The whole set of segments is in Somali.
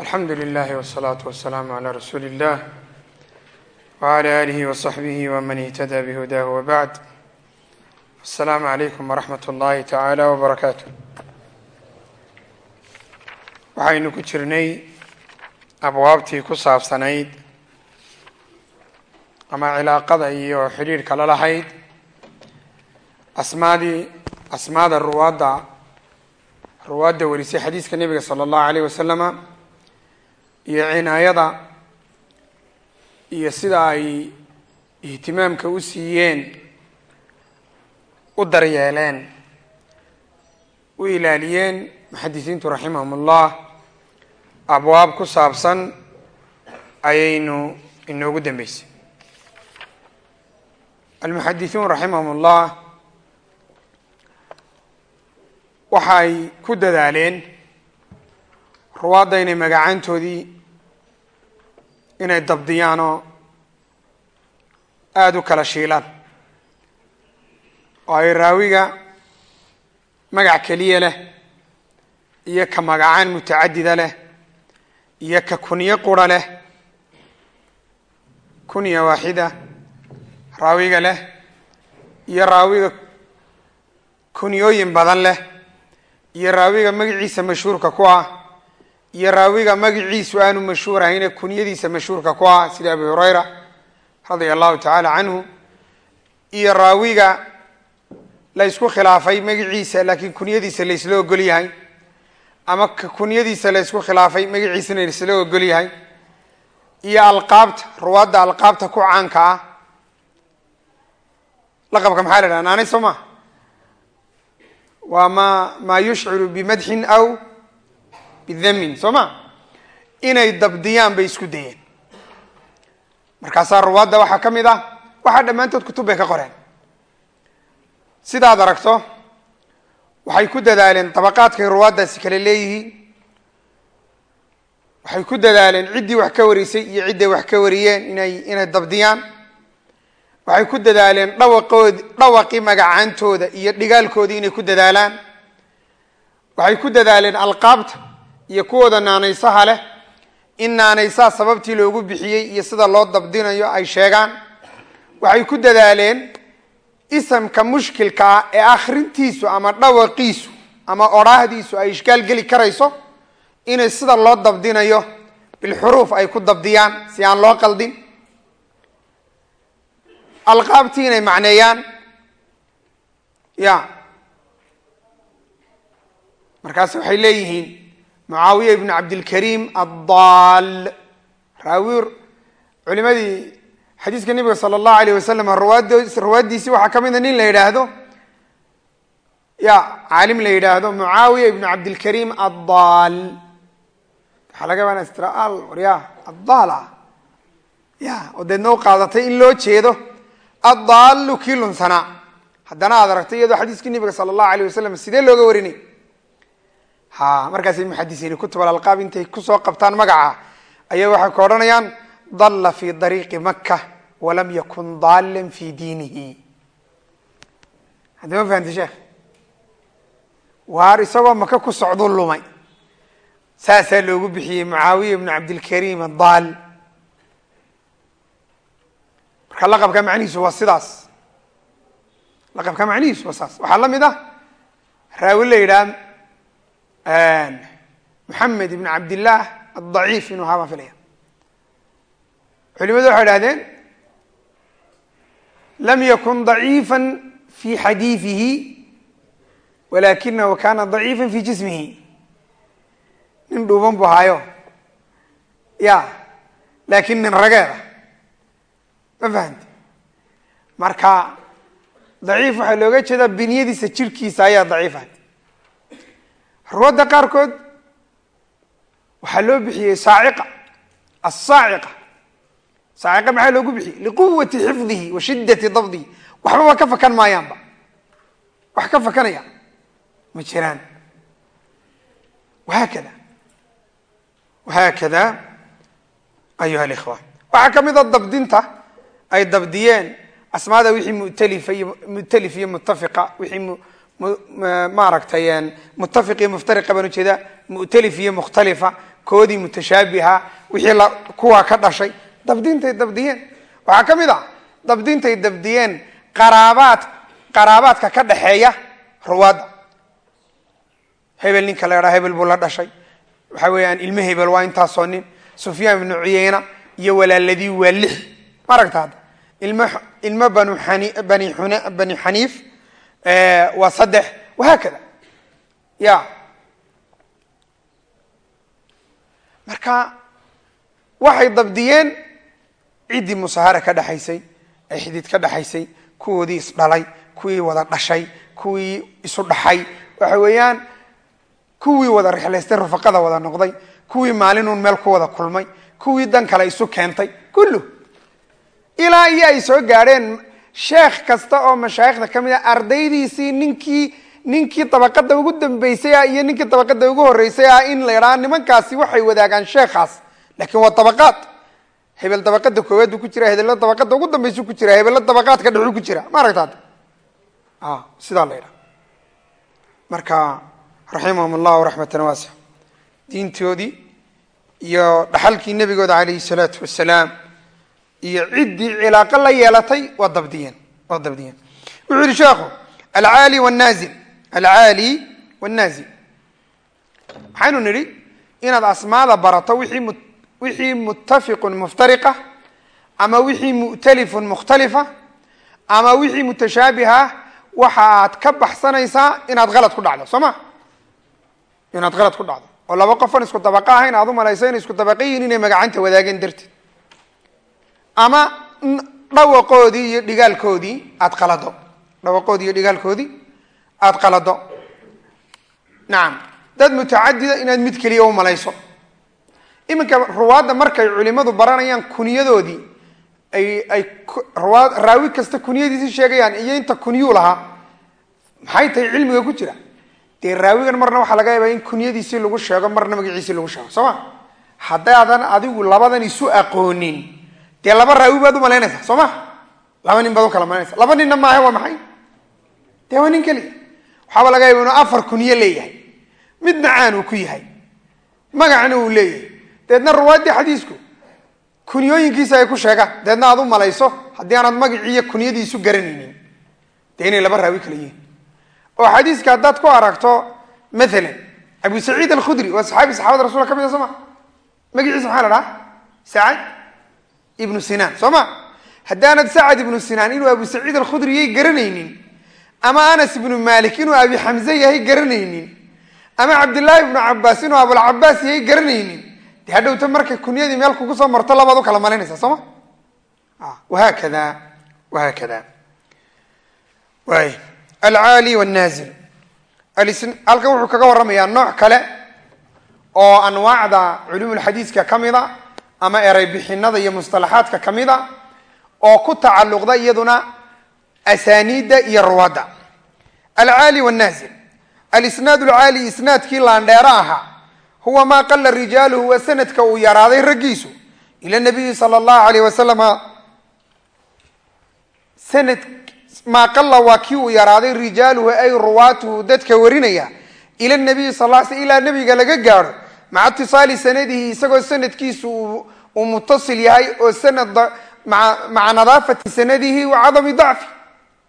alxamdu lilahi wsalaatu wasalaamu calaa rasuuli illah wcala aalihi wasaxbihi waman ihtada bihudaahu wabacd asalaamu calaykum waraxmat ullahi tacaala wbarakaatu waxaynu ku jirnay abwaabtii ku saabsanayd ama cilaaqada iyo xidhiirhka la lahayd. Asmaadii asmaada ruwaadda ruwaadda warisay xadiiska nebiga sala allahu alayh wasalama iyo cinaayada iyo sida ay ihtimaamka u siiyeen u daryeeleen u ilaaliyeen muxadisiintu raximahum ullah abwaab ku saabsan ayaynu inoogu dambeysay almuxadisuun raximahum ullah waxay ku dadaaleen ruwaadda inay magacaantoodii inay dabdiyaan oo aada u kala shiilaan. Oo ay raawiga magac keliya leh iyo ka magacaan mutacadida leh iyo ka kunyo qura leh kunya waaxida raawiga leh iyo raawiga kunyooyin badan leh iyo raawiga magaciisa mashhuurka ku ah iyo raawiga magaciisu aanu mashhuur ahayne kunyadiisa mashhuurka ku ah sida abi hurayra radia allahu tacaala canhu iyo raawiga la ysku khilaafay magaciisa laakiin kunyadiisa la ysla ogol yahay ama kunyadiisa la ysku khilaafay magaciisana laysla ogol yahay iyo alqaabta ruwaadda alqaabta ku caanka ah. Laqabka maxaa la dhaha naanay soo ma waa ma maa yushciru bimadxin aw bidamin soo ma? Inay dabdiyaan bay isku dayeen. Markaasaa ruwaadda waxaa ka mid ah waxaa dhammaantood kutub bay ka qoreen. Sidaad aragto waxay ku dadaaleen dabaqaadkay ruwaaddaasi kale leeyihiin waxay ku dadaaleen ciddii wax ka warisay iyo cidday wax ka wariyeen inay inay dabdiyaan. Waxay ku dadaaleen dhawaqood dhawaqii magacaantooda iyo dhigaalkoodii inay ku dadaalaan. Waxay ku dadaaleen alqaabta iyo kuwooda naanaysaha leh in naanaysaha sababtii loogu bixiyey iyo sida loo dabdinayo ay sheegaan. Waxay ku dadaaleen isamka mushkilka ah ee akhrintiisu ama dhawaqiisu ama odhaahdiisu ay ishkaal geli karayso inay sida loo dabdinayo bilxuruuf ay ku dabdiyaan si aan loo qaldin. Alqaabtii inay macneeyaan ya markaas waxay leeyihiin mucaawiya ibnu cabdilkariim addaal raawi culimadii xadiiska nebiga sala allahu alayh wasalam rawaad rawaaddiisii waxaa ka mida nin la yidhaahdo ya caalim la yidhaahdo mucaawiya ibnu cabdilkariim addaal waxaa laga yaaba istiraal warya addaal ah ya oo deedna u qaadatay in loo jeedo addaalu kii lunsanaa haddana aad aragtay iyadoo xadiiskii nebiga sala allahu alayh wasalam sidee looga warinay markaasay muxadisiini kutub alalqaab intay ku soo qabtaan magaca ayaa waxay ka odhanayaan dalla fi dariiqi maka walam yakun daalan fi diinihi. Haddi ma fahamti sheekh? Waar isagoo maka ku socduu lumay. Saasaa loogu bixiyey mucaawiya ibnu cabdilkariim addaal. Marka laqabka macnihiisu waa sidaas. Laqabka macnihiisu waa saas waxaa la mid ah raawi la yidhaha moxamed ibn cabdillaah addaciif inuu ahaa filaya culimadu waxay idhahdeen lam yakun daciifa fi xadiidihi walakinahu kana daciifa fi jismihi. Nin dhuuban buu ahaayo ya laakin nin rageeda ma fahamti? Marka daciif waxaa looga jeedaa binyadiisa jirhkiisa ayaa daciifa ruwadda qaarkood waxaa loo bixiyey saaciqa asaaciqa saaciqa maxaa loogu bixiyey? Liquwati xifdihi wa shiddati dabdihi. Waxbaba ka fakan maayaanba. Wax ka fakanaya ma jiraan. Wahaakada wahaakada ayuha alikhwaan waxaa ka mid a dabdinta ay dabdiyeen asmaada wixii mutalifa iyo mutalif iyo mutafiqa wixii maaragtay mutafiq iyo muftariqa baan u jeedaa mu'talif iyo mukhtalifa koodii mutashaabiha wixii la kuwa ka dhashay. Dabdintay dabdiyeen. Waxaa ka mid a dabdintay dabdiyeen qaraabaad qaraabaadka ka dhaxeeya ruwaadda. Hebel ninka la idhaha hebel buu la dhashay. Waxa weeyaan ilmo hebel waa intaasoo nin. Sufyaan ibnu cuyeyna iyo walaaladii waa lix. Ma aragta hadda ilmo ilmo bani xaniif waa saddex. Wahaakada ya. Marka waxay dabdiyeen ciddii musahara ka dhexaysay ee xidid ka dhexaysay kuwoodii isdhalay kuwii wada dhashay kuwii isu dhaxay. Waxa weeyaan kuwii wada rixlaystay rufaqada wada noqday kuwii maalinuun meel ku wada kulmay kuwii dan kale isu keentay. Kullu. Ilaa iyo ay soo gaadheen sheekh kasta oo mashaayikhda ka mid a ardaydiisii ninkii ninkii dabaqada ugu dambeysay ah iyo ninkii dabaqada ugu horreysay ah in la idhaha nimankaasi waxay wadaagaan sheekhaas. Laakiin waa dabaqaad hebel dabaqada koowaad ku jira hebella dabaqada ugu dambaysu ku jira hebella dabaqaadka dhexuu ku jira ma aragta hadda sidaa la idhaha marka raximahum allahu raxmatan waasica diintoodii iyo dhaxalkii nebigooda calayhi salaatu wasalaam iyo ciddii cilaaqo la yeelatay waa dabdiyeen waa dabdiyeen. Wuxuu yihi sheekhu alcaali wnaazil alcaali wاnnaazil maxaynu nidhi inaad asmaada barato wixii mu wixii muttafiqun muftariqa ama wixii mu'talifun mukhtalifa ama wixii mutashaabiha waxa aad ka baxsanaysaa inaad kalad ku dhacdo. Soo ma? Inaad kalad ku dhacdo. Oo laba qofan isku dabaqa ahayn aad u malayso inay isku dabaqa yihiin inay magacanta wadaageen darteed ama dhawaqoodii iyo dhigaalkoodii aad qalado. Dhawaqoodii iyo dhigaalkoodii aada qalado. Nacam dad mutacadida inaad mid keliya u malayso. Iminka ruwaadda markay culimadu baranayaan kunyadoodii ay ay ruwaad raawi kasta kunyadiisi sheegayaan iyo inta kunyuu lahaa maxay tahay cilmiga ku jira? Dee raawigan marna waxaa laga yaabaa in kunyadiisii lagu sheego marna magaciisii lagu sheego. Soo ma? Haddaadan adigu labadan isu aqoonin dee laba raawi baad u malaynaysaa soo ma laba nin baad u kala malaynaysa laba ninna maaha waa maxay dee waa nin keliya waxaaba laga yaaba inuu afar kunyo leeyahay midna caan uu ku yahay magacna uu leeyahay deedna ruwaaddii xadiisku kunyooyinkiisa ay ku sheegaan deedna aad u malayso. Haddii aanad magaciiyo kunyadiisu garanaynin dee inay laba raawi kala yihiin oo xadiiska haddaad ku aragto maalan abu saciid alkhudri waa saxaabi saxaabada rasulka ka mid a soo ma magaciisa maxaa la dhaha sacad ibnu sinaan soo ma sacad ibnu sinaan inuu abu saciid alkhudri yay garanaynin ama anas ibnu malik inuu abi xamze yahay garanaynin ama cabdillaahi ibnu cabaas inuu abulcabaas yahay garanaynin. De hadhowta markay kunyadii meel kugu soo marto labaad u kala malaynaysa soo ma wahaakada wahaakada waay alcaali wاnaazil halkan wuxuu kaga warramayaa nooc kale oo anwaacda culumulxadiiska ka mida ama eray bixinada iyo mustalaxaadka ka mida oo ku tacalluqda iyaduna asaniidda iyo ruwaadda alcaali wاnaazil alisnaad lcaali isnaadkii laandheero ahaa huwa maa qala rijaaluhu waa sanadka uu yaraaday raggiisu ila nabiyi sala allahu alayh wasalama sanad maa qala waa kii uu yaraaday rijaaluhu ay ruwaatuhu dadka warinaya ila nabiyi sal l sl ilaa nabiga laga gaadho maca itisaali sanadihi isagoo sanadkiisu uu mutasil yahay oo maca nadaafati sanadihi wa cadami dacfi.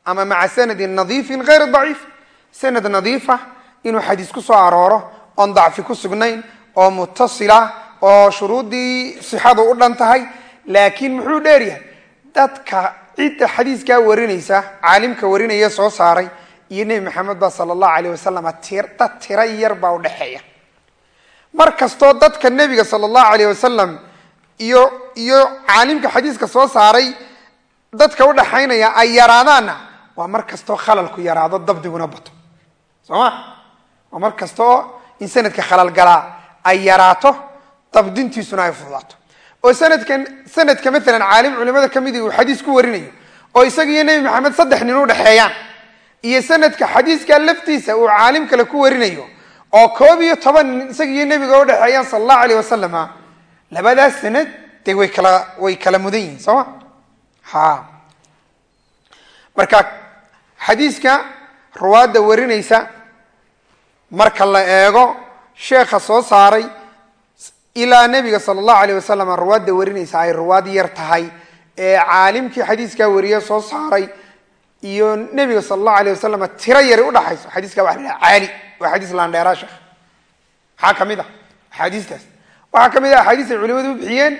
Ama maca sanadin nadiifin hayr daciif. Sanad nadiifa inuu xadiis ku soo arooro oon dacfi ku sugnayn oo mutasila oo shuruuddii sixadu u dhan tahay. Laakiin muxuu dheeryahay dadka cidda xadiiskaa warinaysa caalimka warinaya soo saaray iyo nebi maxamed ba sala allahu alayh wasalam dad tira yar baa udhexeeya mar kastoo dadka nebiga sala allahu alayh wasalam iyo iyo caalimka xadiiska soo saaray dadka udhaxaynaya ay yaraadaanna waa mar kastoo khalalku yaraado dabdiguna bato. Soo ma waa mar kastoo in sanadka khalal galaa ay yaraato dabdintiisuna ay fududaato. Oo sanadkan sanadka maalan caalim culimada ka midi uu xadiis ku warinayo oo isaga iyo nebi maxamed saddex nin u dhexeeyaan iyo sanadka xadiiska laftiisa uu caalim kale ku warinayo oo koob iyo toban isaga iyo nebiga u dhexeeyaan sala allahu alayh wasalama labadaas sanad dee way kala way kala mudan yihiin soo ma? Ha. Marka xadiiska ruwaadda warinaysa marka la eego sheekha soo saaray ilaa nebiga sala allahu alayh wasalam ruwaadda warinaysa ay ruwaad yar tahay ee caalimkii xadiiskaa wariye soo saaray iyo nebiga sala allahu alayh wasalam tiro yari udhaxayso xadiiska waxa la dhaha caali waa xadiis laandheeraa sheekh maxaa ka mid ah axaadiistaas waxaa ka mid ah axaadiis ay culimadu u bixiyeen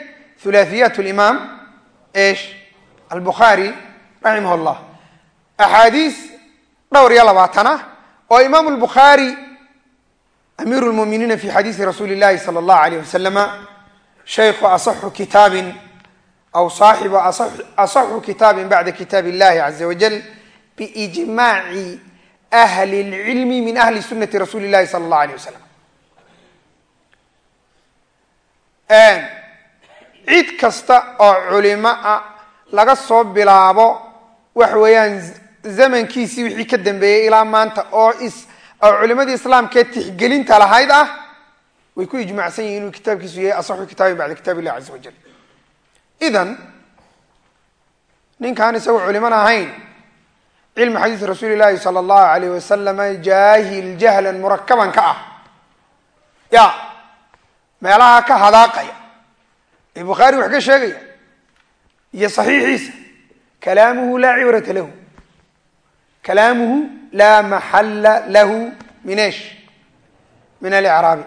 hulaahiyaat limaam esh albukhaari raximah llah axaadiis dhowr iyo labaatan ah oo imaam lbukhaari amiiru lmuminiina fi xadiisi rasuuli llahi sala allahu alayh wasalama shaykhu asaxu kitaabin aw saaxibu asaxu kitaabin bacda kitaab illahi caza wajal biijmaaci ahli lcilmi min ahli sunati rasuuli llahi sala allahu alayh wasalam cid kasta oo culimo ah laga soo bilaabo waxa weeyaan zamankiisii wixii ka dambeeyey ilaa maanta oo is oo culimadii islaamkee tixgelinta lahayd ah way ku ijmacsan yihiin inuu kitaabkiisu yahay asaxu kitaabin bacda kitaab illahi caza wajal idan ninkaan isagu culimana ahayn cilmu xadiis rasuuli llahi sala allahu alayh wasalama jaahil jahlan murakaban ka ah. Ya meelaha ka hadaaqaya. Ee bukhaari wax ka sheegaya. Iyo saxiixiisa. Kalaamuhu laa cibrata lahu. Kalaamuhu laa maxalla lahu min min alicraabi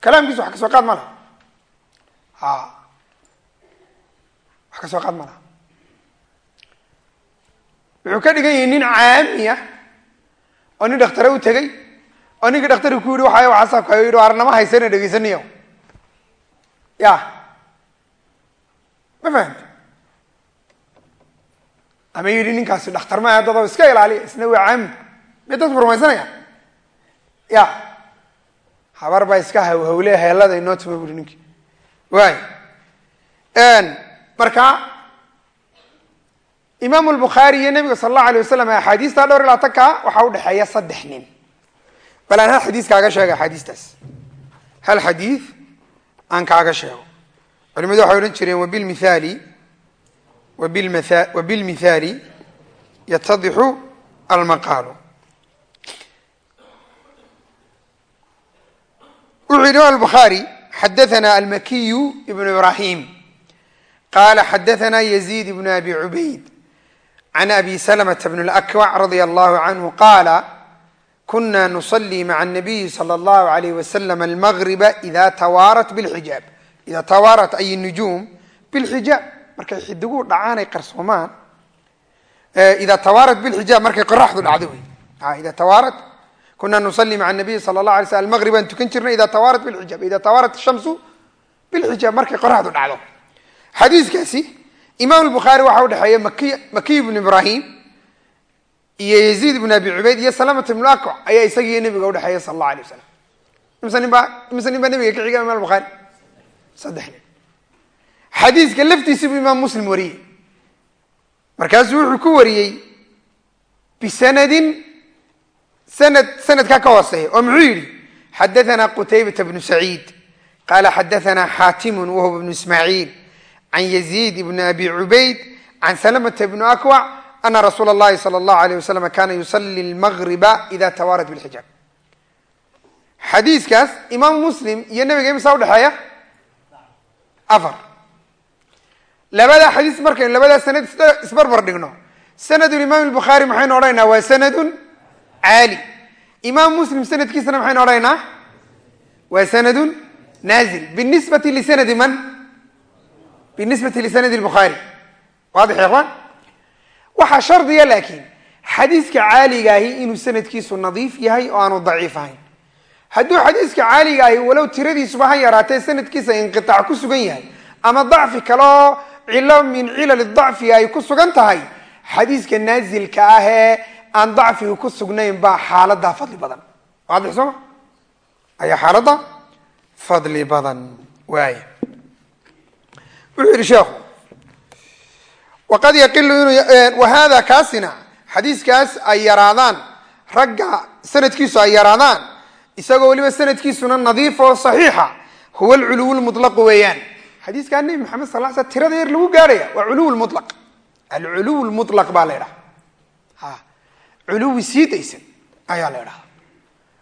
kalaamkiisu wax ka soo qaad ma laha. A wax ka soo qaad ma wuxuu ka dhigan yahay nin caami ah oo nin dhakhtare u tegey oo ninkii dhakhtarki ku yihi waxay waxasaabka yidhi arnama haysana dhegaysaniyo ya. Ma fahamta ama yidhi ninkaasi dhakhtar maaha dadoo iska ilaaliya isna waa caami may dadku rumaysanaya ya. Habar baa iska hawhawle heelada inoo tuma buri ninkii. Waay. Marka imaamu lbukhaari iyo nabiga sala allahu alay wasalam axaadiista dhowr ilaa tanka waxaa udhexeeya saddex nin. Bal aan hal xadiis kaaga sheega axaadiistaas hal xadiid aan kaaga sheego. Culimadu waxay odhan jireen wabilmithaali wabilmithaali yatadixu almaqaalu. Wuxuu yidhi imam bukhaari xadathana almakiyu ibnu ibrahim qala xadathana yaziid ibnu abi cubayd can abi salamata bn اlakwac radia allahu canhu qaala kuna nuصlii maca الnabiyi slى اllahu alayh wasalam almagriba ida tawaarat bilxijaab ida tawaarat ay nujuum bilxijaab markay xidiguhu dhacaanay qarsoomaan ida tawaarat bilxijaab markay qoraxdu dhacdo wey ida tawaarat kuna nusalii maca nabiyi sala la alay sl almaqrib aan tukan jirnay ida tawaarat bilxijaab ida tawaarat shamsu bilxijaab markay qoraxdu dhacdo xadiiskaasi imaam bukhaari waxaa udhexeeya maki makiy bnu ibrahim iyo yaziid ibn abi cubayd iyo salamat ibnu akwac ayaa isagiiyo nabiga udhexeeya sala allahu alay wasalam imse nin baa imse nin baa nabiga ka xiga imam bukhaari saddex nin. Xadiiska laftiisi buu imaam muslim wariyey. Markaasuu wuxuu ku wariyey bisanadin sanad sanadkaa ka hooseeya oo muxuu yidhi? Xadathana qutaybata bnu saciid. Qala xadathana xaatimun wahuwa bnu ismaaciil can yaziid ibn abi cubayd can salamata bnu akwac ana rasuula اllahi salى اllahu alayh wasalam kana yusali lmagriba ida tawaarat bilxijaab xadiiskaas imaam muslim iyo nabiga imsaa udhexeeya afar labadaa xadiis markaynu labadaa sanad isbarbar dhigno sanadu imaam bukhaari maxaynu odhanaynaa waa sanadun caali imaam muslim sanadkiisana maxaynu odhanaynaa waa sanadun naazil binisbati lisanadi man binisbati lisanadi bukhaari waadix ya ikhwaan waxaa shardiya laakiin xadiiska caaligaahi inuu sanadkiisu nadiif yahay oo aanu daciif ahayn hadduu xadiiska caaligaahi walow tiradiisuba ha yaraatee sanadkiisa inqiaac ku sugan yahay ama dacfi kale oo cilo min cilali dacfi ay ku sugan tahay xadiiska naazilka ah ee aan dacfiga ku sugnayn baa xaaladaa fadli badan waadix sooma ayaa xaaladda fadli badan waaya wuxuu yihi sheekhu waqad yaqilu inuu wahada kaasina xadiiskaas ay yaraadaan ragga sanadkiisu ay yaraadaan isagoo weliba sanadkiisuna nadiif oo saxiixa huwa alculuw lmutlaqu weeyaan. Xadiiskaa nebi maxamed sal l sl tirada yar lagu gaarhaya waa culuw lmutlaq baa la ydhaha ha culuwi sii daysan ayaa la ydhaha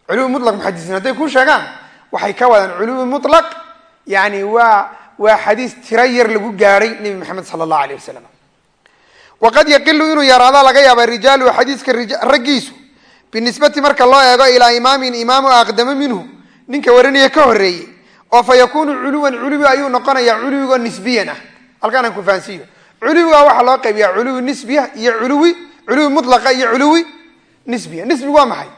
culuwi mulaq muxadisiin hadday kuu sheegaan waxay ka wadaan culuwi mutlaq yani waa waa xadiis tiro yar lagu gaadhay nebi maxamed sala allahu aleyh wasalam waqad yaqilu inuu yaraada laga yaaba rijaalu xadiiska raggiisu. Binisbati marka loo eego ilaa imaamin imaamu aqdamo minhu ninka warinaya ka horeeyey oo fa yakunu culuwan culuwi ayuu noqonaya culuwigoo nisbiyan ah. Halkaan aan ku fahansiiyo culuwiga waxaa loo qaybiya culuwi nisbiya iyo culuwi culuwi mutlaqa iyo culuwi nisbiya. Nisbigu waa maxay?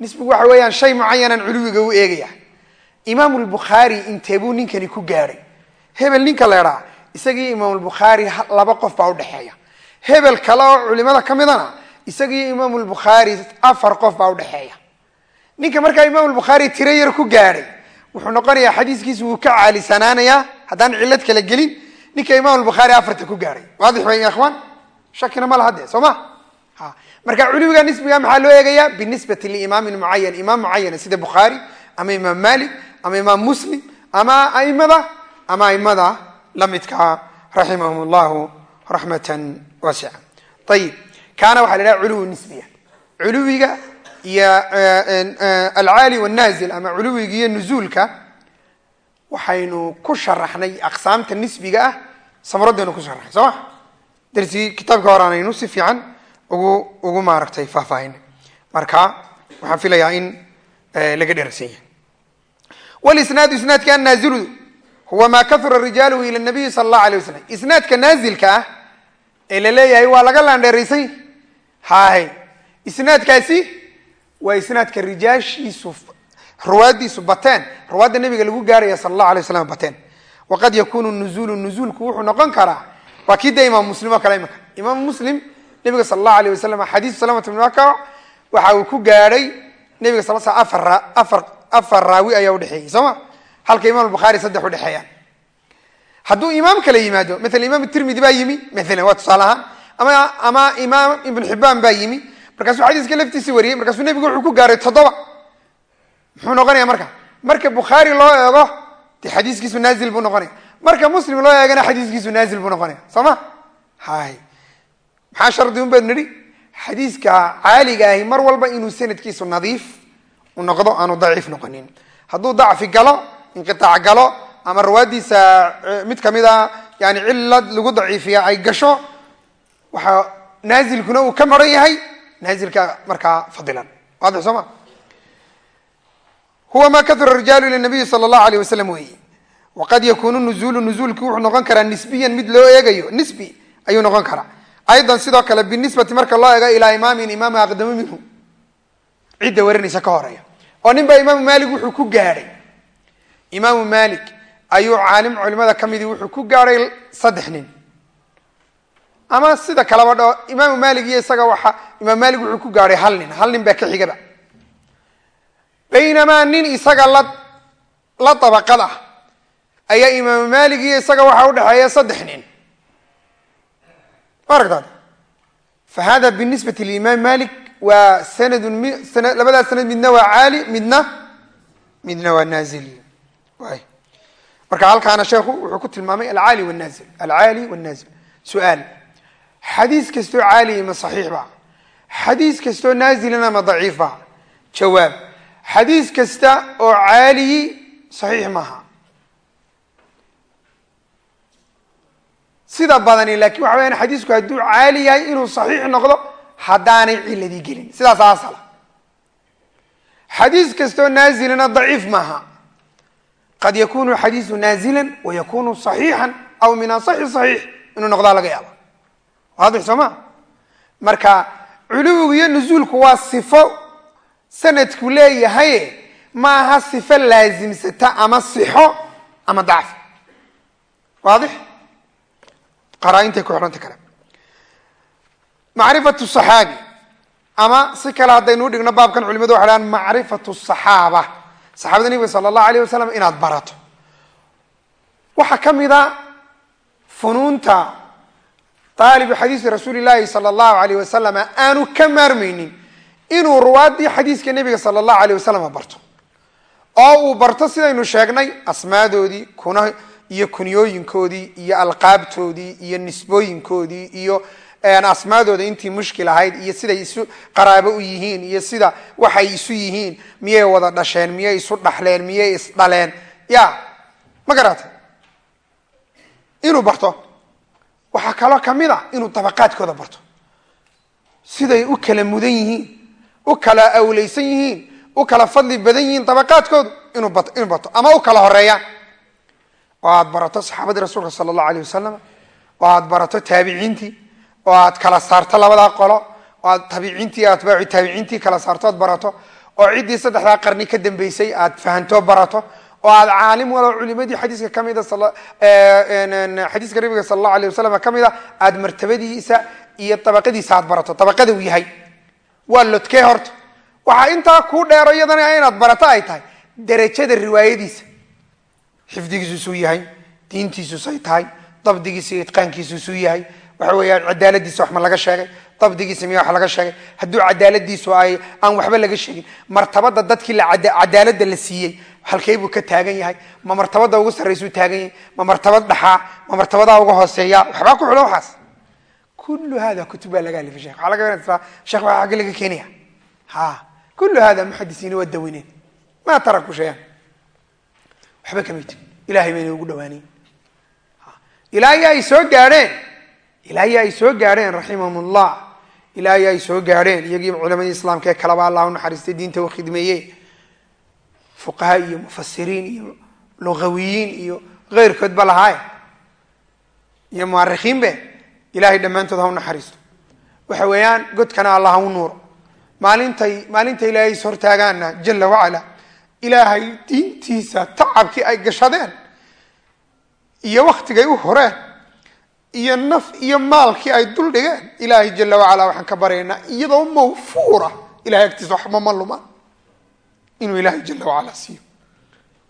Nisbigu waxa weeyaan shay mucayanan culuwiga u eegaya imaamu lbukhaari inteebuu ninkani ku gaadhay hebel ninka leedhaa isagii imaamulbukhaari laba qof baa udhexeeya hebel kale oo culimada ka midana isagii imaam lbukhaari afar qof baa udhexeeya ninka markaa imaam lbukhaari tiro yar ku gaadhay wuxuu noqonayaa xadiiskiisu wuu ka caalisanaanayaa haddaan cilad kala gelin ninka imaam lbukhaari afarta ku gaadhay. Waadix wey ya ikhwaan shakina ma laha dee soo ma? Marka culiwiga nisbiga maxaa loo eegayaa? Binisbati liimaamin mucayan imaam mucayana sida bukhaari ama imaam malik ama imaam muslim ama aimada ama aimada lamidkaa raximahum llahu raxmatan wasica ayib kaana waxa la dhaha culuwi nisbiya. Culuwiga iyo alcaali wanaazil ama culuwiga iyo nuzuulka waxaynu ku sharaxnay aqsaamta nisbiga ah samradaynu ku sharaxnay soo ma? Darsigii kitaabka horaanaynu si fiican ugu ugu maaragtay faahfaahinay marka waxaan filayaa in laga dheragsan yahay wlisnaadu isnaadka annaazilu huwa maa kahura rijaaluhu ila nabiyi sala allahu alay wasalam isnaadka naazilka ah ee la leeyahay waa laga laandheeraysay hahe isnaadkaasi waa isnaadka rijaashiisu ruwaadiisu bateen. Ruwaadda nabiga lagu gaaraya sala allahu alay waslam bateen. Waqad yakunu nuzulu nuzuulku wuxuu noqon karaa waa kii imaam muslim oo kale imika imaam muslim nabiga sala allahu alayh wasalam xadiisu salamata bn wakac waxa uu ku gaadhay nabiga sal afar afar afar raawi ayaa udhexeeyey soo ma halka imam bukhaari saddex udhexeeyaan hadduu imaam kale yimaado maala imaam tirmidi baa yimi maalan waa tusaale ahaan ama ama imaam ibn xibaan baa yimi. Markaasuu xadiiska laftiisa wariyey markaasuu nebigu wuxuu ku gaaray toddoba. Muxuu noqonaya marka? Marka bukhaari loo eego de xadiiskiisu naazil buu noqonaya. Marka muslim loo eegana xadiiskiisu naazil buu noqonaya. Soo ma? Hay maxaa shardi un baynu nidhi? Xadiiska caaliga ahi mar walba inuu sanadkiisu nadiif noqdo aanu daciif noqonin. Hadduu dacfi galo inqiaac galo ama rawaadiisa mid ka mid a yani cilad lagu daciifiya ay gasho waxaa naazilkuna uu ka maran yahay naazilka markaa fadilan waadix soo ma? Huwa ma kahura rijaalu ila sala allahu alayh wasalam weeye waqad yakunu nuzuulu nuzuulki wuxuu noqon karaa nisbiyan mid loo eegayo. Nisbi ayuu noqon karaa. Aydan sidoo kale binisbati marka loo eego ilaa imaamin imaam aqdamo minhu. Cidda warinaysa ka horreeya. Oo nin baa imaamu maalik wuxuu ku gaadhay imaamu maalik ayuu caalim culimada ka midii wuxuu ku gaadhay saddex nin. Ama sida kaleba dhao imaamu maalik iyo isaga waxa imaam maalik wuxuu ku gaadhay hal nin hal nin baa ka xigaba baynamaa nin isaga la la dabaqad ah ayaa imaamu maalik iyo isaga waxaa udhexeeya saddex nin. Ma aragtaad fa hada binisbati limaam malik waa sanadun mi labadaas sanad midna waa caali midna midna waa naazil waay marka halkaana sheekhu wuxuu ku tilmaamay alcaali wanaazil alcaali wanaazil su'aal. Xadiis kastoo caaliya ma saxiix ba. Xadiis kastoo naazilana ma daciif ba. Jawaab. Xadiis kasta oo caaliyi saxiix maaha sida badani laakiin waxa weyaan xadiisku hadduu caali yahay inuu saxiix noqdo haddaanay ciladii gelin. Sidaas asala xadiis kastoo naazilana daciif maaha qad yakunu xadiisu naazilan wayakunu saxiixan aw min asaxi saxiix inuu noqdaa laga yaaba waadix soo ma marka culuwigu iyo nuzuulku waa sifo sanadku leeyahaye maaha sifo laasimsata ama sixo ama dacfi waadix qaraaintay ku xidhanta kale macrifatu saxaabi ama si kale haddaynu dhigno baabkan culimadu waxay dhahaan macrifatu saxaaba saxaabada nebiga sala allahu alayh wasalam inaad barato. Waxaa ka mid a funuunta daalibu xadiisi rasuuli llahi sala allahu alayh wasalam aanu ka maarmaynin inuu ruwaadii xadiiska nebiga sala allahu alayh wasalam barto. Oo uu barto sidaynu sheegnay asmaadoodii kuna iyo kunyooyinkoodii iyo alqaabtoodii iyo nisbooyinkoodii iyo asmaadooda intii mushkil ahayd iyo siday isu qaraabo u yihiin iyo sida waxay isu yihiin miyay wada dhasheen miyay isu dhaxleen miyay isdhaleen ya ma garatay inuu barto. Waxaa kaloo ka mid a inuu dabaqaadkooda barto. Siday u kala mudan yihiin u kala awleysan yihiin u kala fadli badan yihiin dabaqaadkoodu inuu barto. Ama u kala horeeyaan oo aad barato saxaabadii rasuulka sala allahu alayh wasalam oo aad barato taabiciintii oo aad kala saarto labadaa qolo oo aad taabiciintii atbaacu taabiciintii kala saarto barato oo ciddii saddexdaa qarni ka dambeysay aad fahanto barato oo aad caalim walo culimadii xadiiska kamida xadiiska nabiga sala allahu alay wasalam a aad martabadiisa iyo dabaqadiisa aad barato. Dabaqada uu yahay. Waa lodkee horta. Waxaa intaa kuu dheero iyadana inaad barato ay tahay. Derajada riwaayadiisa. Xifdigiisu suu yahay diintiisu say tahay dabdigiisa iyo itqaankiisu suu yahay waxa weeyaan cadaaladiisa wax ma laga sheegay dabdigiisa miya wax laga sheegay? Hadduu cadaaladiisu ay aan waxba laga sheegin. Martabada dadkii cadaalada la siiyey halkey buu ka taagan yahay? Ma martabada ugu sarraysuu taagan yahay? Ma martabad dhaxaa ma martabadaa uga hooseeya? Waxbaa ku xulo waxaas? Kullu hada kutub laga alifay shekh waxaa laga yaa shekh waxaa agge laga keenaya. Ha. Kullu hada muxadisiina waa dawaneen ma taraku shayan waxba kamay tegin bayna ugu dhawaanayn ilaahi ay soo gaadheen ilaahi ay soo gaadheen raximahum ullah ilaahi ay soo gaadheen. Iyagii culamadii islaamka ee kalaba allah unaxariistay diinta u khidmeeye fuqaha iyo mufasiriin iyo lugawiyiin iyo keyrkood ba lahaaye iyo muarikiin be ilahay dhammaantood ha u naxariisto. Waxa weeyaan godkana allah u nuuro. Maalintay maalinta ilaahay is hortaagaana jala wacala ilaahay diintiisa tacabkii ay gashadeen iyo waktigay u horeen iyo naf iyo maalkii ay dul dhigeen. Ilaahay jala wacala waxaan ka baryaynaa iyadoo mawfuura ilahay agtiisa waxba ma lumaan inuu ilaahay jala wacala siiyo.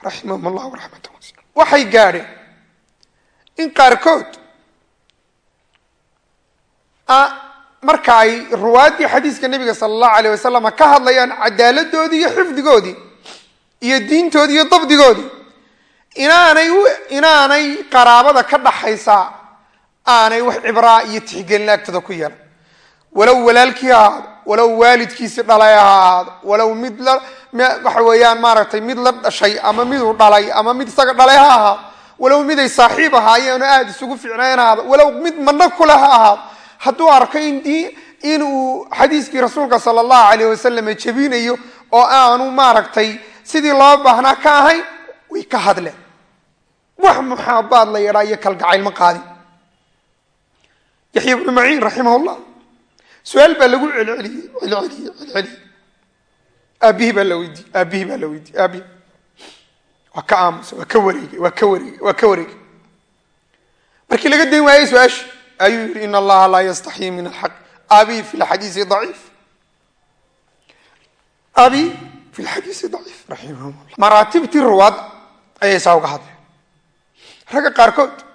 Raximahum allahu raxmata waxay gaadheen in qaarkood marka ay ruwaaddii xadiiska nabiga sala allahu alayh wasalam ka hadlayaan cadaaladoodii iyo xifdigoodii iyo diintoodii iyo dabdigoodii inaanay inaanay qaraabada ka dhaxaysaa aanay wax cibraa iyo tixgelin agtada ku yeelan walow walaalkii ha ahaado walow waalidkiisi dhalay ha ahaado walow mid la waxa weeyaan maaragtay mid la dhashay ama miduu dhalay ama mid isaga dhalay ha ahaado walow miday saaxiib ahaayeen oo aada isugu fiicnayn ha ahaado walow mid madna kule ha ahaado hadduu arko indii inuu xadiiskii rasuulka sala allahu alayh wasalam jebinayo oo aanu maaragtay sidii loo baahnaa ka ahayn way ka hadleen. Wax muxaabaad la yadhaa iyo kalgacayl ma qaadin yaxya bnu maciin raximah su'aal baa lagu celceliyey celceliyey aabihii baa la weydiiyey aabihii baa la weydiiyey aabihi waa ka aamusa waa ka wareegay waa ka wareegay waa ka wareegay. Markii laga dayn waayey su'aasha ayuu yihi in allaha laa yastaxyi min alxaq abi fi lxadiisi daciif. Abi fi lxadiisi daciif raximahum llah maraatibtii ruwaad ayay saa uga hadleen. Ragga qaarkood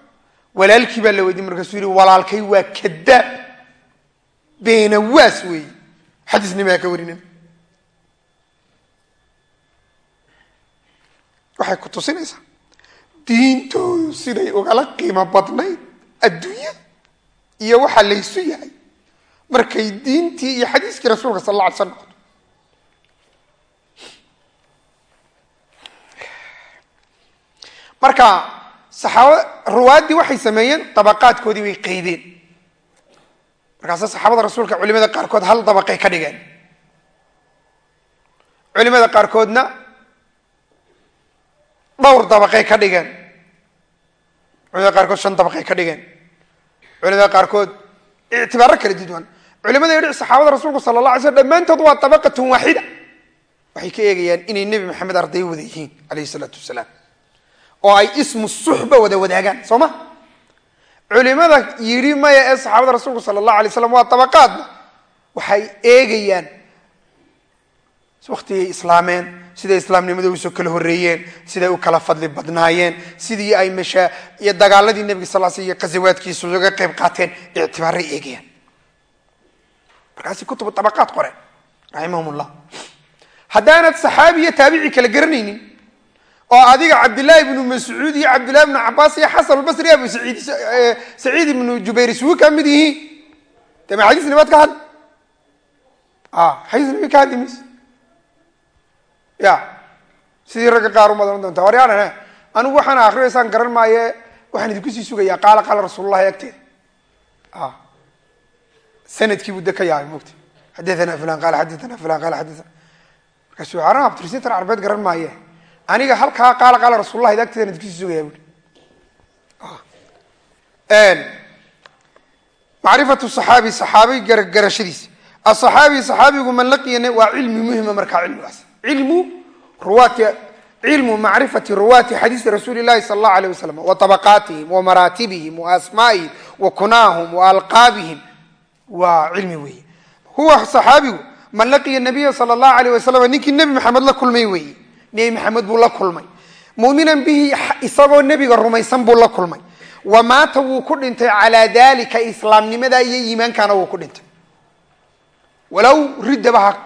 walaalkii baa la weydiye markaasuu yihi walaalkay waa kadaab beenawaas weeye xadiisnimaa ka warinay waxay ku tusinaysaa diintoodu siday ugala qiimo badnayd adduunyada iyo waxaa laysu yahay. Markay diintii iyo xadiiskii rasuulka sal alla alay slam marka saxaaba ruwaaddii waxay sameeyeen dabaqaadkoodii way qaydeen. Markaase saxaabada rasuulka culimada qaarkood hal dabaqay ka dhigeen. Culimada qaarkoodna dhowr dabaqay ka dhigeen. Culimada qaarkood shan dabaqay ka dhigeen. Culimada qaarkood ictibaaro kala duwan culimada yidhi saxaabada rasuulku sala la alay slm dhammaantood waa dabaqatun waaxida waxay ka eegayaan inay nebi maxamed arday wada yihiin calayhi salaatu wasalaam oo ay ismu suxba wada wadaagaan soo ma? Culimada yidhi maya ee saxaabada rasuulku sala allahu alay slam waa dabaqaadna waxay eegayaan waktigay islaameen siday islaamnimada u soo kala horreeyeen siday u kala fadli badnaayeen sidii ay meesha iyo dagaaladii nebiga sal sl iyo khasawaadkiisa uga qayb qaateen ictibaaray eegayaan. Markaasi kutubu dabaqaad qoreen raximahum llah haddaanad saxaabi iyo taabici kala garanaynin oo adiga cabdillaahi ibnu mascuud iyo cabdillahi ibnu cabaas iyo xasan albasri abu saciid saciid ibnu jubayr isugu kaa mid yihiin. De ma xadiis nabaad ka hadli xadiis nabi ka hadli mayse ya sidii ragga qaar umadan doonta waryaanane anigu waxaan akrinaysaan garan maaye waxaan idinku sii sugayaa. Qaala qaala rasuulullahi agteeda sannadkii buu de ka yaabay mogta fulan qaala xadathana fulan qaala xadathana markaasu aran abtirsintan carbeed garan maaye aniga halkaa qaala qaala rasuulullahi agteedan idinku sii sugayaa bui. Macrifatu saxaabi saxaabi garashadiisa asaxaabi saxaabigu man laqiya waa cilmi muhima markaa cilmigaas cilmu ruwaati cilmu macrifati ruwaati xadiisi rasuuli lahi sala allahu alayh wasalam wa tabaqaatihim wa maraatibihim wa asmaa'ihim wa kunaahum wa alqaabihim. Waa cilmi weeye. Huwa saxaabigu man laqiya nabiya sala allahu alayh wasalam ninkii nebi maxamed la kulmay weeye nebi maxamed buu la kulmay. Muminan bihi isagoo nebiga rumaysan buu la kulmay. Wa maata wuu ku dhintay calaa dalika islaamnimada iyo iimaankana wuu ku dhintay. Walow riddabaha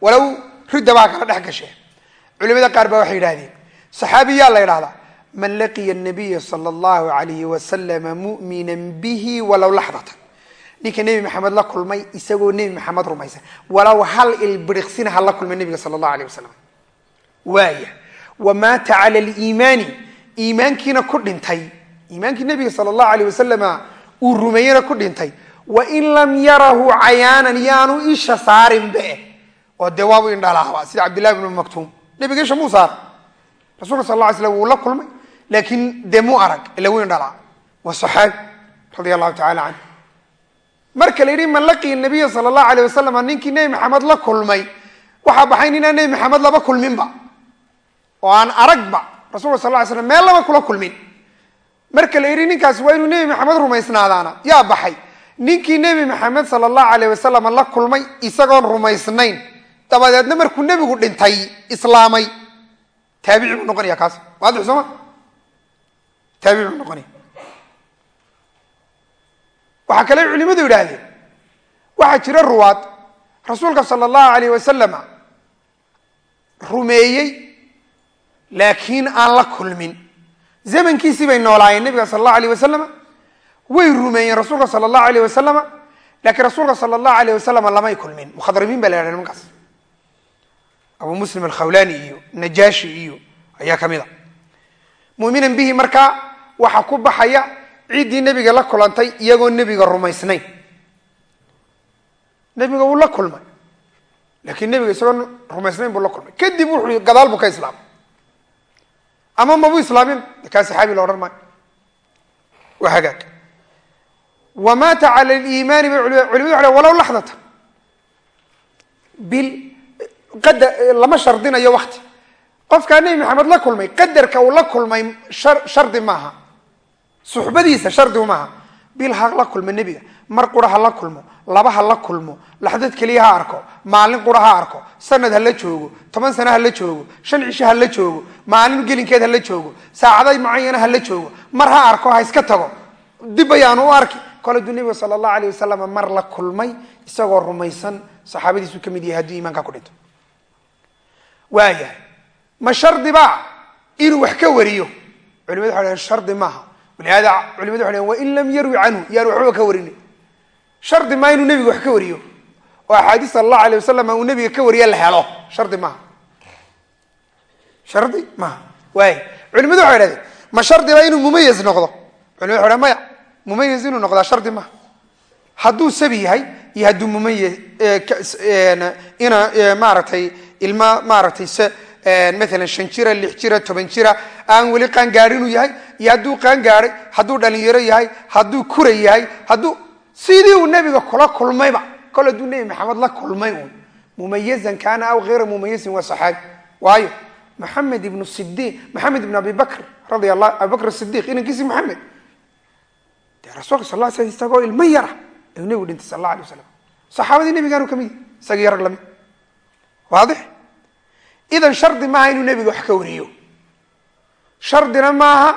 walow riddabaha kala dhex gashee culimada qaar baa waxay yidhahdeen saxaabiyaa la ydhahdaa man laqiya nabiya sala allahu alayhi wasalama mu'minan bihi walow laxdatan. Ninka nebi maxamed la kulmay isagoo nebi maxamed rumaysan. Walow hal ilbiriqsina ha la kulmay nebiga sala allahu alayh wasalam waaya. Wa maata cala aliimaani iimaankiina ku dhintay. Iimaankii nebiga sala allahu alayh wasalama uu rumeeyena ku dhintay. Wain lam yarahu cayaanan yaanu isha saarinbe oo dee waabu indhalaaba sida cabdillahi bnu maktuum. Nebiga isha muu saar? Rasulka sal la slam wuu la kulmay laakiin dee muu arag ila wuu indhalaa waa saxaabi radia allahu tacala canhu marka la yidhi man laqiya nabiya sala allahu alayh wasalam ninkii nebi maxamed la kulmay. Waxaa baxay ninaan nebi maxamed laba kulminba oo aan aragba rasulka sal ly slam meel laba kula kulmin marka la yidhi ninkaasi waa inuu nebi maxamed rumaysnaadaana yaa baxay ninkii nebi maxamed sala allahu alayh wasalam la kulmay isagoon rumaysnayn dabadeedna markuu nebigu dhintay islaamay taabici buu noqonaya kaas waadix sooma taabici buu noqonaya waxaa kale culimadu yidhaahdeen waxaa jira ruwaad rasuulka sala allahu alayh wasalama rumeeyey laakiin aan la kulmin. Zamankiisii bay noolaayeen nebiga sala allahu alayh wasalama way rumeeyeen rasuulka sala allahu alayh wasalama laakiin rasuulka sala allahu alayh wasalama lamay kulmin. Mukhadramiin ba la yhahda nimankaas. Abu muslim alkhawlani iyo najaashi iyo ayaa ka mid a. Muminan bihi markaa waxaa ku baxaya ciddii nebiga la kulantay iyagoo nebiga rumaysnayn nebiga wuu la kulmay. Laakiin nebiga isagoo rumaysnayn buu la kulmay. Kadib wuxuu gadaal buu ka islaamay ama mabuu islaamin? Kaa saxaabi la odhan maayo. Waa hagaag wa maata cala liimaani bay culimadu waa walow laxdatan. Bil qadar lama shardinayo wakti qofkaa nebi maxamed la kulmay qadarka uu la kulmay shardi maaha. Suxbadiisa shardigu maaha. Bil ha la kulmo nebiga. Mar qura ha la kulmo laba ha la kulmo laxdad keliya ha arko maalin qura ha arko sanad ha la joogo toban sano ha la joogo shan cisho ha joogo maalin gelinkeed ha la joogo saacaday mucayana ha la joogo mar ha arko ha iska tago. Dib ayaanu u arki. Kole duu nebiga sala allahu alayh wasalam mar la kulmay isagoo rumaysan saxaabadiisu ka mid yahay hadduu iimaanka ku dhinto waayahay ma shardi baa inuu wax ka wariyo? Culimadu waxay dhaheen shardi maaha. Walihaada culimadu waxay dhaheen wain lam yarwi canhu. Yaan waxbaba ka warini shardi maa inuu nebiga wax ka wariyo. Oo axaadiis sala allahu alayh wasalam uu nebiga ka wariye la helo. Shardi maaha shardi maaha waay culimadu waxay dhahdeen ma shardi baa inuu mumayaz noqdo? Culimadu waxay dhaheen maya mumayaz inuu noqdaa shardi maaha hadduu sabi yahay iyo hadduu mumayaz ina maaragtay ilma maaragtay maalan shan jira lix jira toban jira aan weli inuu yahay iyo hadduu qaangaaray hadduu dhalinyaro yahay hadduu kura yahay hadduu sidii uu nebiga kula kulmayba. Kol hadduu nebi maxamed la kulmay uun. Mumayazan kaana aw hayra mumayazin waa saxaabi. Waayo maxamed ibnu sidiq maxamed ibn abi bakr radi allah abi bakr maxamed dee rasuulka sal sl isagoo ilmo yara ayuu nebigu dhintay sal alla alay wasalam saxaabadii nebigaanu ka mid isagii yarag la mid waadix? Idan shardi maaha inuu nebiga wax ka wariyo shardina maaha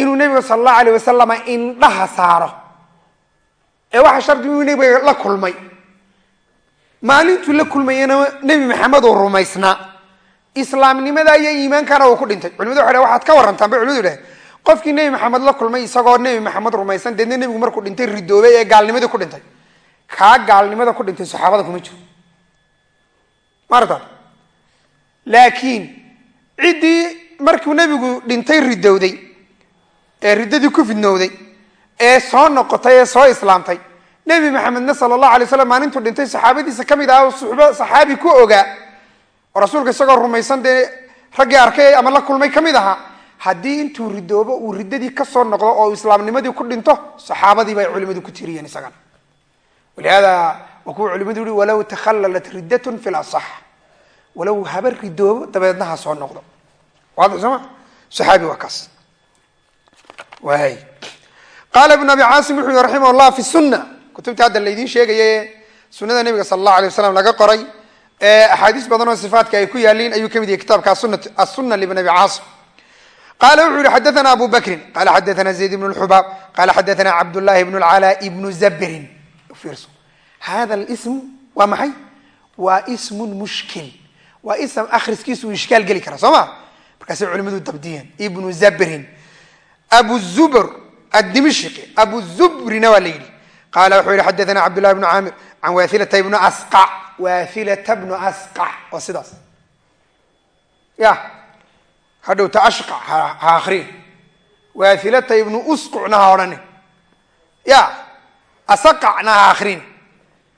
inuu nebiga sala allahu alayh wasalama indhaha saaro. Ee waxa shardi inuu nebiga la kulmay. Maalintuu la kulmayana nebi maxamed oo rumaysnaa islaamnimada iyo iimaankana uu ku dhintay. Culimadu dhahn waxaad ka warrantaan bay culimadu dhahen qofkii nebi maxamed la kulmay isagoo nebi maxamed rumaysan deedna nebigu markuu dhintay ridoobay ee gaalnimadii ku dhintay. Kaa gaalnimada ku dhintay saxaabada kuma jiro. Maarata laakiin ciddii markuu nebigu dhintay ridowday ee riddadii ku fidnowday ee soo noqotay ee soo islaamtay nebi maxamedna sala allahu alay slam maalintuu dhintay saxaabadiisa ka mid ah oo suxbo saxaabi ku ogaa oo rasuulka isagoo rumaysan dee raggii arkay ama la kulmay ka mid ahaa haddii intuu ridoobo uu riddadii ka soo noqdo oo islaamnimadii ku dhinto saxaabadii bay culimadu ku tiriyeen isagana. Walihaada waa kuwa culimadu yihi walow takhallalat riddatun fi lasax walow haba ridoobo dabeedna ha soo noqdo. Waadix soo saxaabi waa kaas qaala ibn abi caasim wuxuu yihi raximah llah fi sunna kutubtii hadda laydin sheegaye sunada nebiga sala allahu alay wasalam laga qoray axaadiis badan oo sifaatka ay ku yaaliin ayuu ka mid yahay kitaabka asuna libn abi caasim qala wuxuu yihi xadaana abu bakrin qala xadaana zayd ibn lxubaab qala xadaana cabdullahi ibn lcala ibnu zabrin fiirso hada lsm waa maxay? Waa ismun mushkil. Waa ism akhriskiisu uu ishkaal geli kara soo ma? Markaasay culimadu dabdiyeen ibnu zabrin abu zubr adimishqi abu zubrina waa la yidhi. Qala wuxuu yihi xadaana cabdullahi bnu caamir can wathilata ibnu asqac wathilata bnu asqac waa sidaas. Ya. Hadhowta ashqa ha akriin wathilata ibnu usqucna ha odhanin ya. Asaqacna ha akriin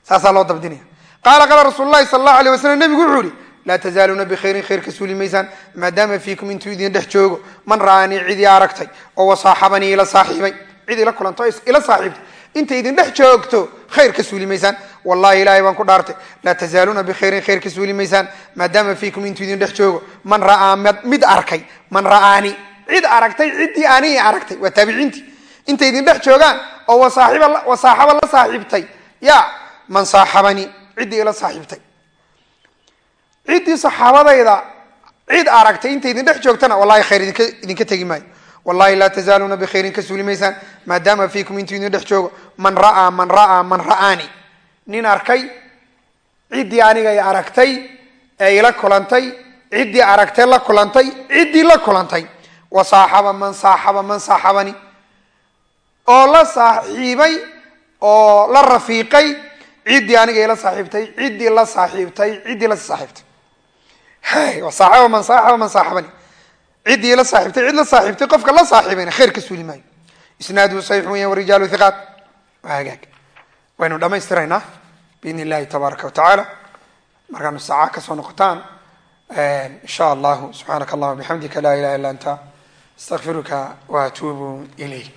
saasaa loo dabdinaya. Qaala qaala rasuul lahi allahu alay waslam nebigu wuxuu yihi laa tazaaluuna bikhayrin khayr ka suuli maysaan maadaama fiikum intuu idin dhex joogo man ra'anii cidii aragtay oo wasaaxabanii ila saaxiibay cid ila kulanto ila saaxiibtay intay idin dhex joogto khayr ka suuli maysaan wallahi ilaahay baan ku dhaartay laa tazaaluuna bikhayrin khayr ka suuli maysaan maadaama fiikum intuu idin dhex joogo man ra'aa mid arkay man ra'aani cid aragtay ciddii ani aragtay waa taabiciintii intay idin dhex joogaan oo wasaaxaba la saaxiibtay ya man saaxabanii ciddii ila saaxiibtay ciddii saxaabadayda cid aragtay intay idin dhex joogtana wallahi khayr idinka tegi maayo. Wallahi laa tazaaluuna bikhayrin ka suuli maysaan maadaama fiikum intuu idin dhex joogo. Man ra'aa man ra'aa man ra'aani. Nin arkay ciddii anigay aragtay ee ila kulantay ciddii aragtay la kulantay ciddii la kulantay. Wa saaxaba man saaxaba man saaxabani. Oo la saaxiibay oo la rafiiqay ciddii aniga ila saaxiibtay ciddii la saaxiibtay ciddii la saaxiibtay saaxaba man saaxaba man saaxabani ciddii la saaxiibtay cid la saaxiibtay qofka la saaxiibayna khayr ka suuli maayo. Isnaaduhu saxiix weya warijaalu hiqaat waa waynu dhamaystiraynaa biidn illahi tabaaraka wa tacaala. Markaanu saaca ka soo noqotaan insha allahu subxaanaka allahuma bixamdika laa ilaha illa anta astaqfiruka wa atuubu ilayk